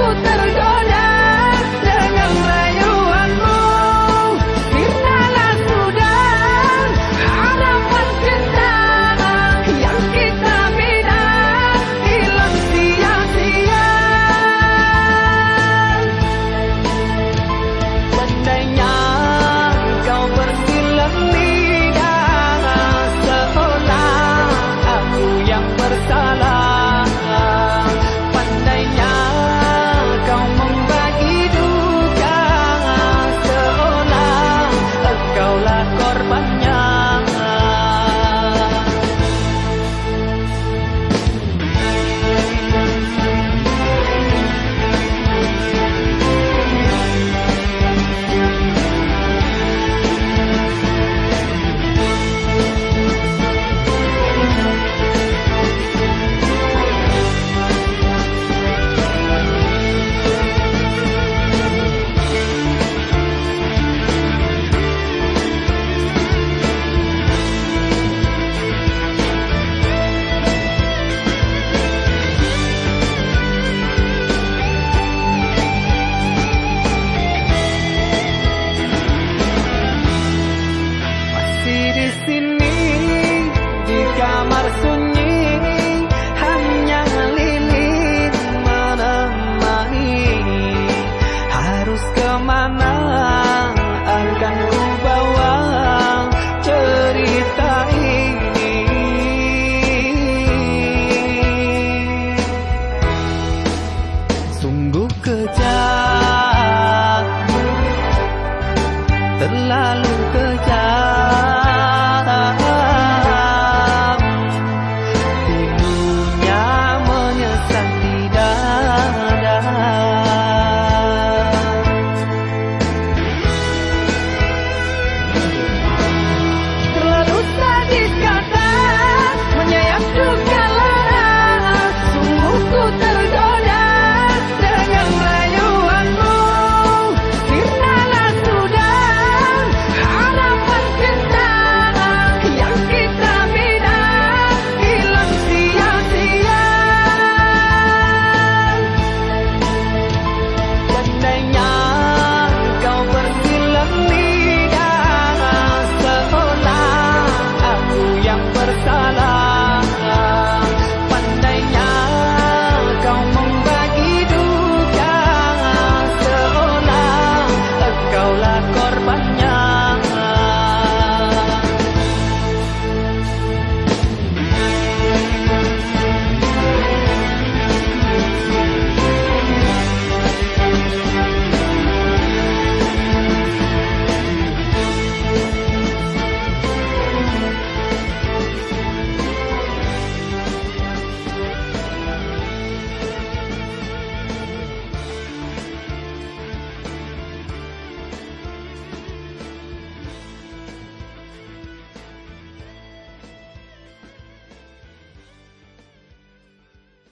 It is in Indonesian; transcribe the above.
puta